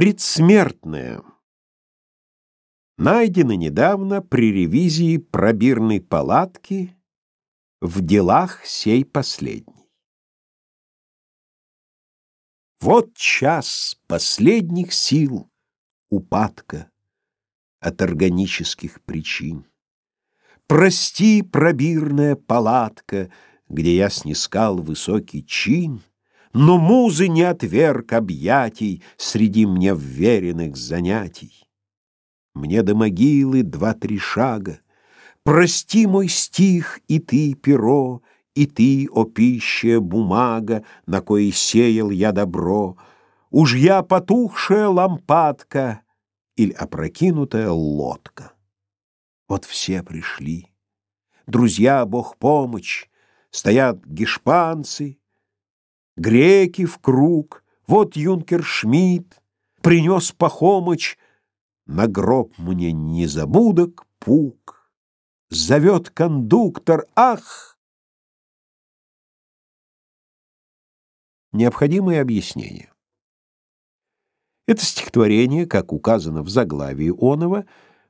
Предсмертное. Найдено недавно при ревизии пробирной палатки в делах сей последний. Вот час последних сил упадка от органических причин. Прости, пробирная палатка, где я снискал высокий чин, но музы не отверг объятий Среди мне вверенных занятий. Мне до могилы два-три шага. Прости мой стих, и ты, перо, И ты, о пища, бумага, На коей сеял я добро. Уж я потухшая лампадка Или опрокинутая лодка. Вот все пришли. Друзья, Бог помощь, Стоят гешпанцы, греки в круг, вот юнкер Шмидт принес похомыч, на гроб мне незабудок пук. Зовет кондуктор, ах! Необходимое объяснение. Это стихотворение, как указано в заглавии Онова,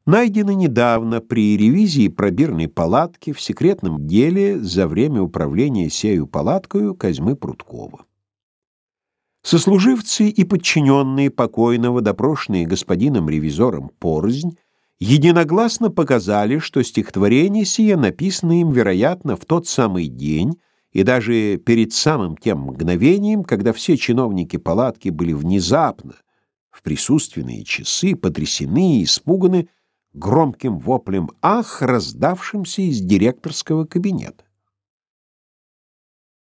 найдено недавно при ревизии пробирной палатки в секретном деле за время управления сею палаткою Козьмы Прудкова. Сослуживцы и подчиненные покойного, допрошенные господином-ревизором порознь, единогласно показали, что стихотворение сие написано им, вероятно, в тот самый день и даже перед самым тем мгновением, когда все чиновники палатки были внезапно, в присутственные часы, потрясены и испуганы, громким воплем «Ах!», раздавшимся из директорского кабинета.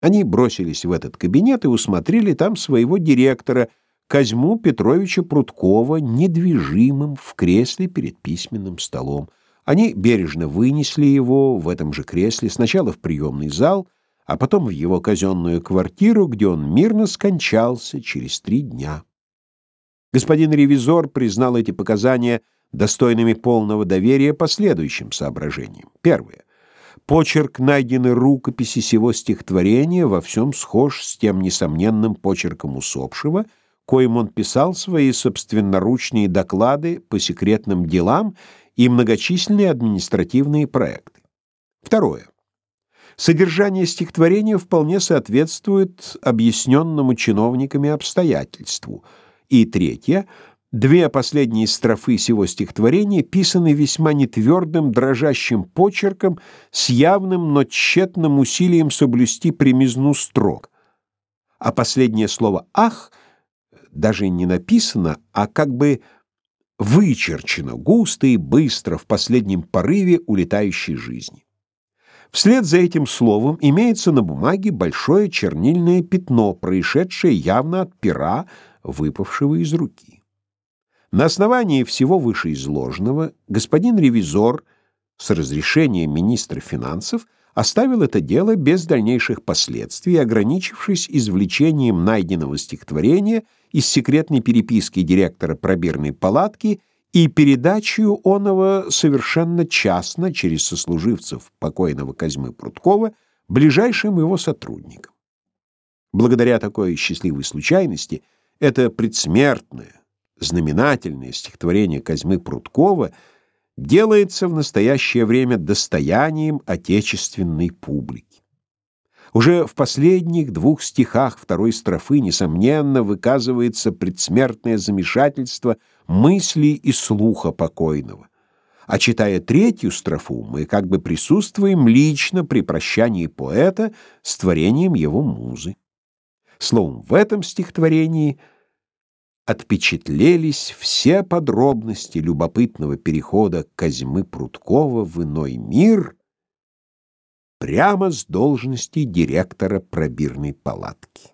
Они бросились в этот кабинет и усмотрели там своего директора, Козьму Петровича Прудкова, недвижимым в кресле перед письменным столом. Они бережно вынесли его в этом же кресле сначала в приемный зал, а потом в его казенную квартиру, где он мирно скончался через три дня. Господин ревизор признал эти показания – достойными полного доверия по следующим соображениям. Первое. Почерк найденной рукописи сего стихотворения во всем схож с тем несомненным почерком усопшего, коим он писал свои собственноручные доклады по секретным делам и многочисленные административные проекты. Второе. Содержание стихотворения вполне соответствует объясненному чиновниками обстоятельству. И третье. Две последние строфы сего стихотворения писаны весьма нетвердым, дрожащим почерком с явным, но тщетным усилием соблюсти примизну строк. А последнее слово «ах» даже не написано, а как бы вычерчено густо и быстро в последнем порыве улетающей жизни. Вслед за этим словом имеется на бумаге большое чернильное пятно, происшедшее явно от пера, выпавшего из руки. На основании всего вышеизложенного господин ревизор с разрешения министра финансов оставил это дело без дальнейших последствий, ограничившись извлечением найденного стихотворения из секретной переписки директора пробирной палатки и передачей оного совершенно частно через сослуживцев покойного Козьмы Прудкова ближайшим его сотрудникам. Благодаря такой счастливой случайности это предсмертное, знаменательное стихотворение Козьмы Прудкова делается в настоящее время достоянием отечественной публики. Уже в последних двух стихах второй строфы, несомненно, выказывается предсмертное замешательство мысли и слуха покойного. А читая третью строфу, мы как бы присутствуем лично при прощании поэта с творением его музы. Словом, в этом стихотворении – отпечатлелись все подробности любопытного перехода Козьмы Прудкова в иной мир прямо с должности директора пробирной палатки.